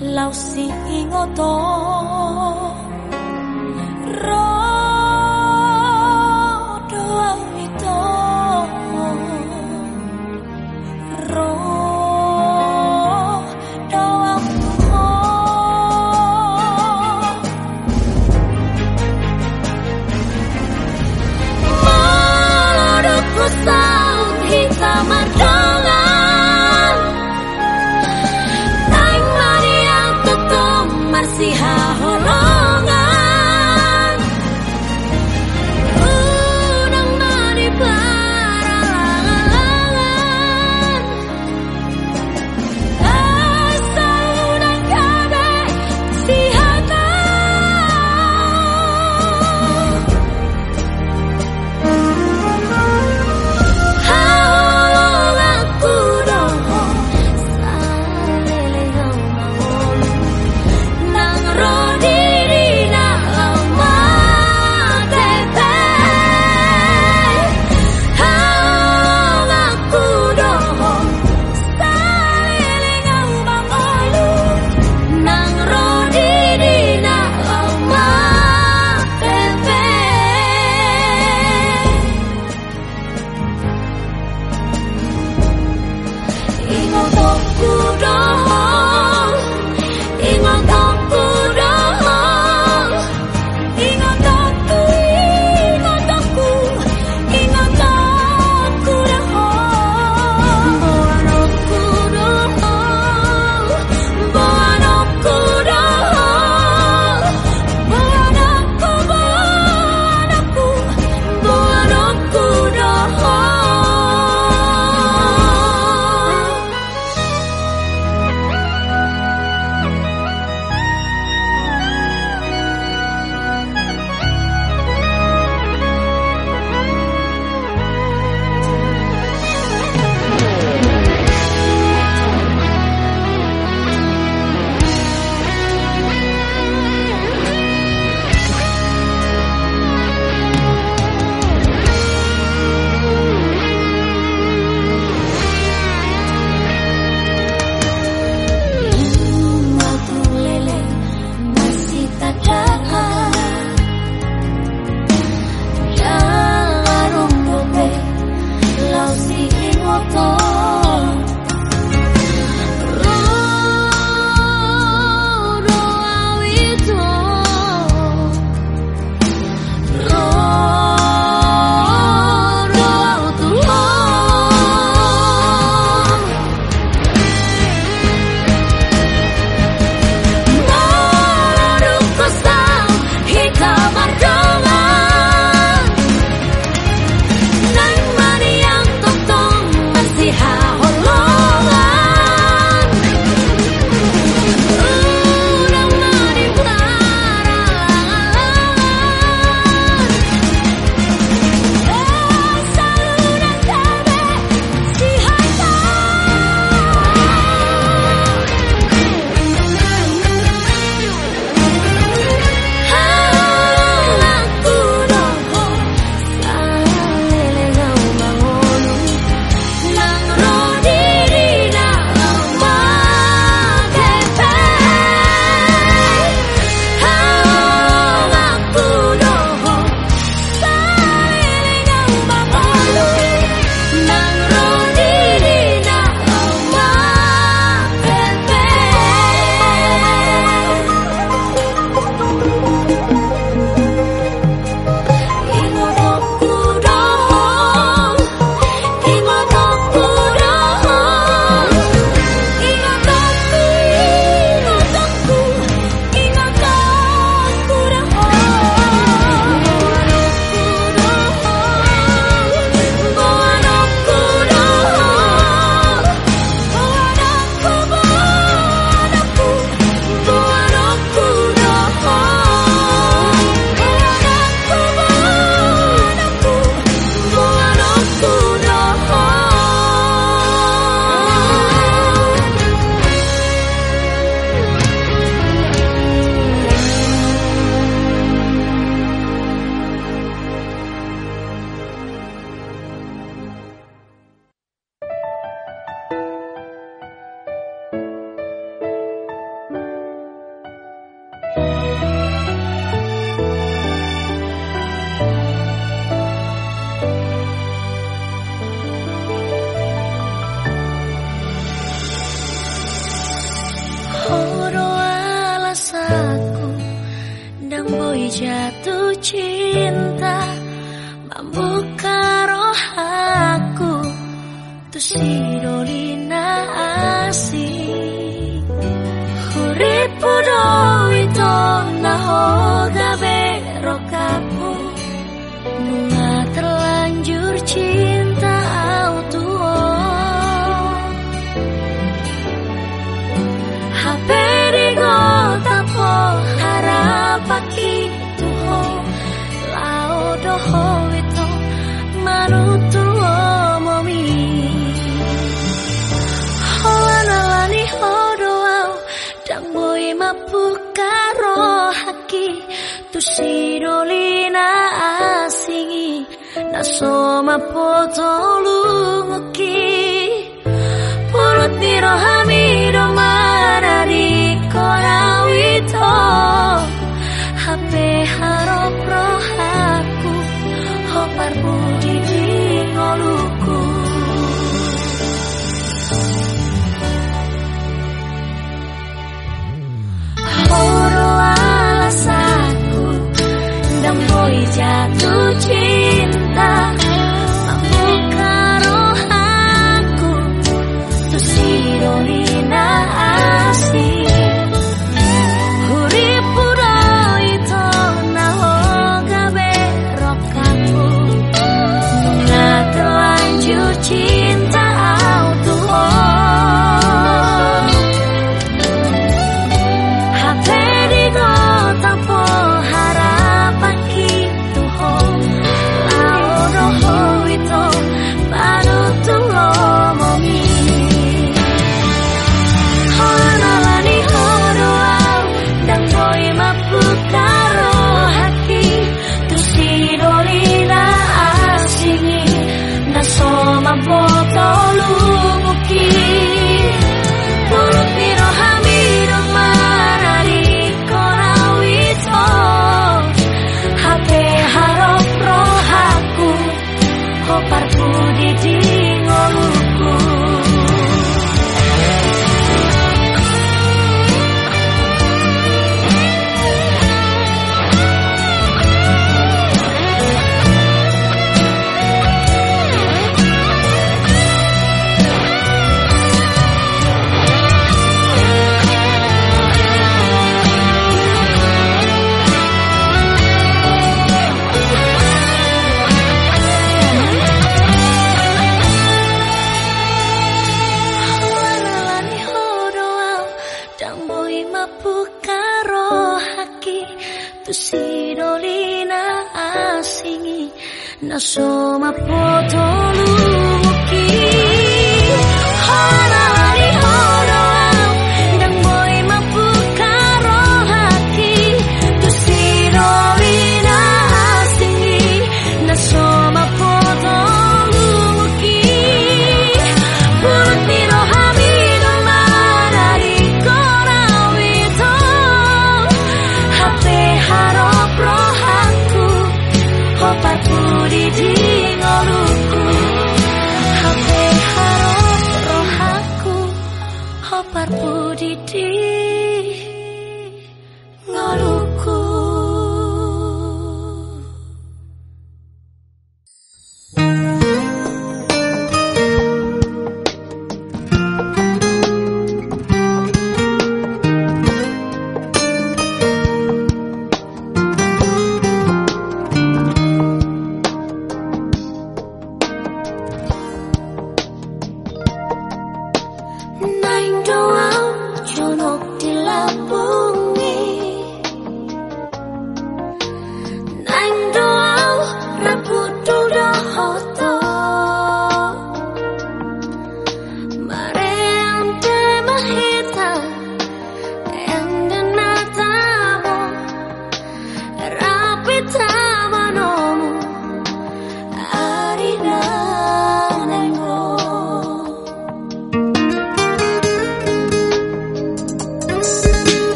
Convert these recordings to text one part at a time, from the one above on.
La y no.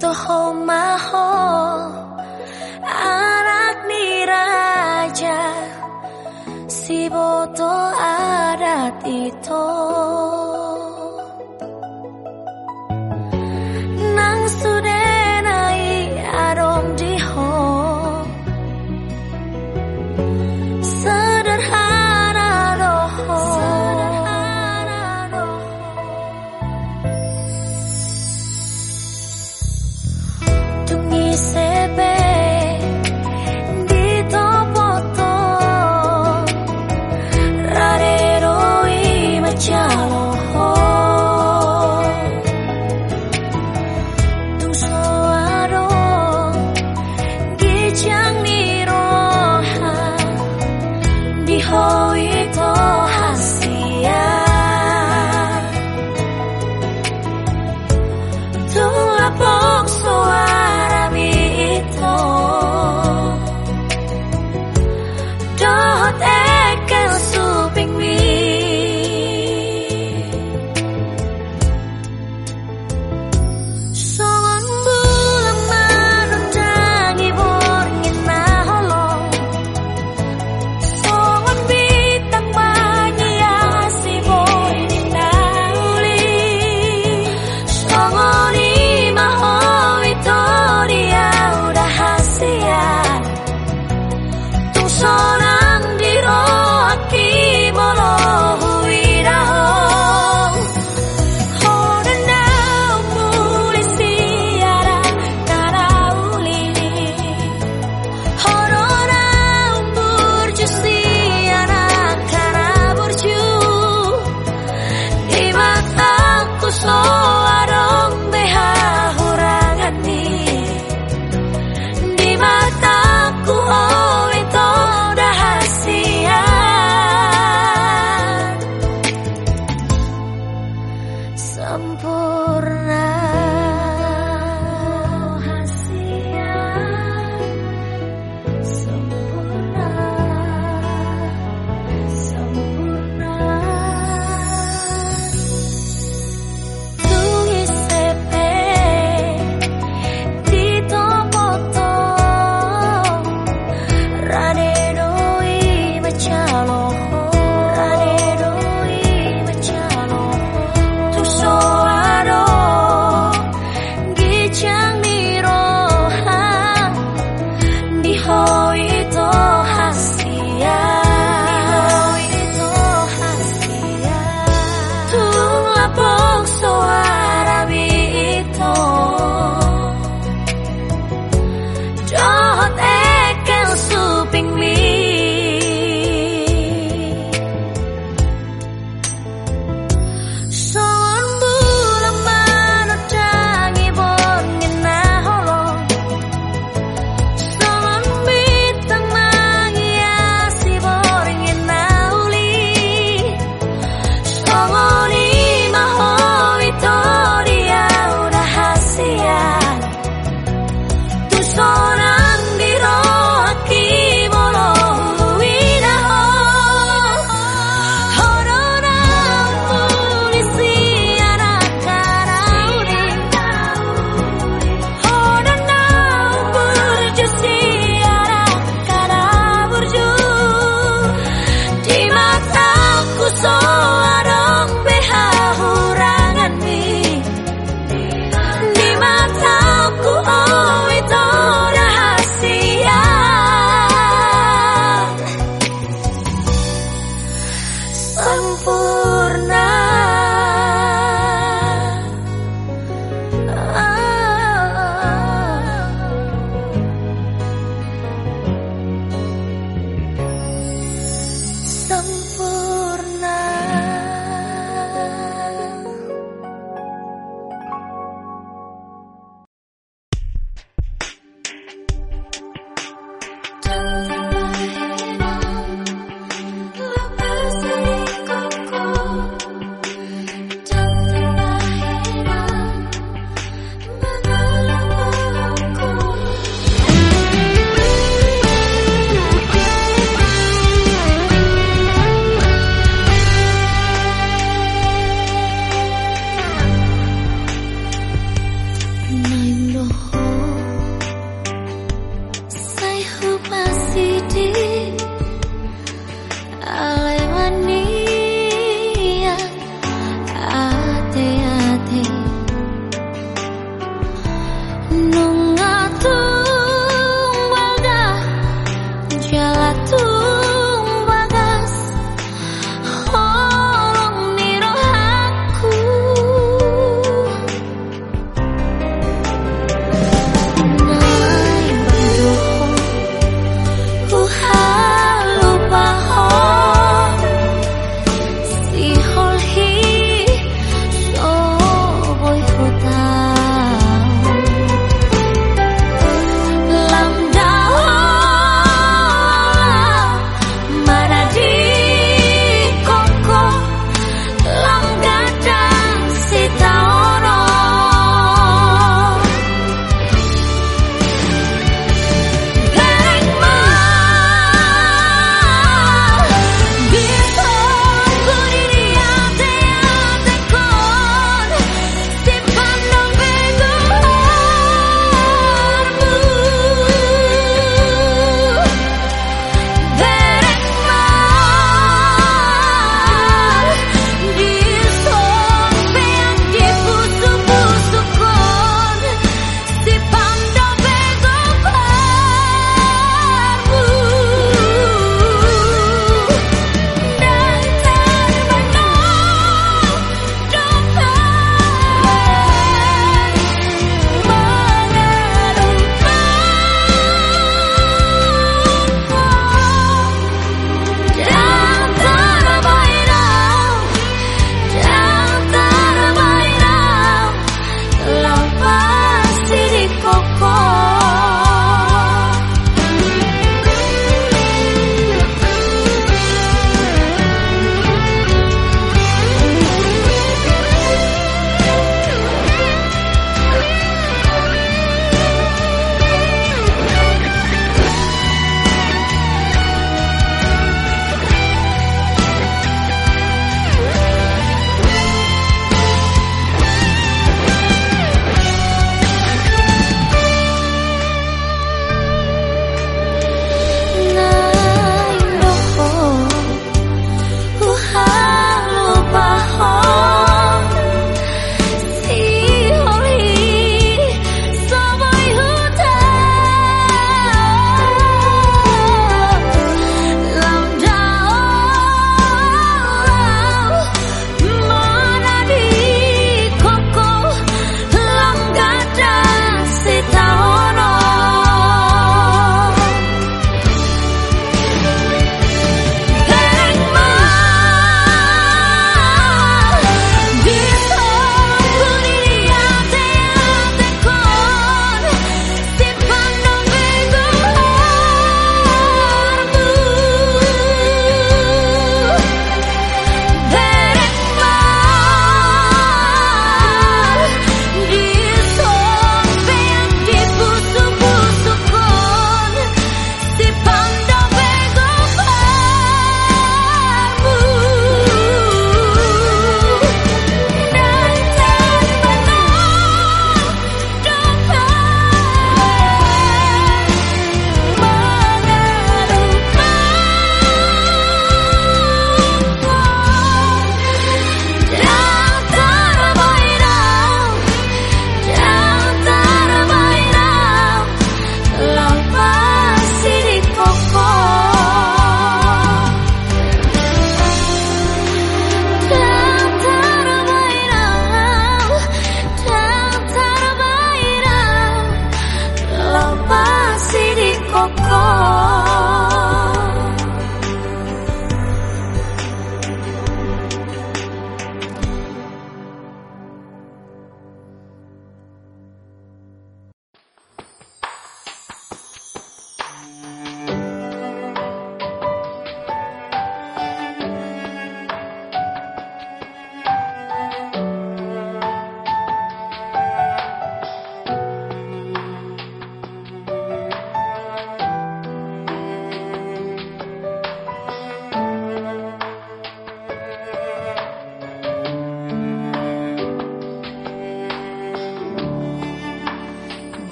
to hold my whole anak diraja si boto adat itu.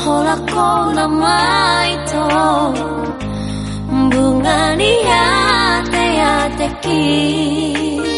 Hol ko na maito Bunga ni ate-ate kin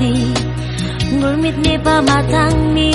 ni ngulmit ni pamatang ni.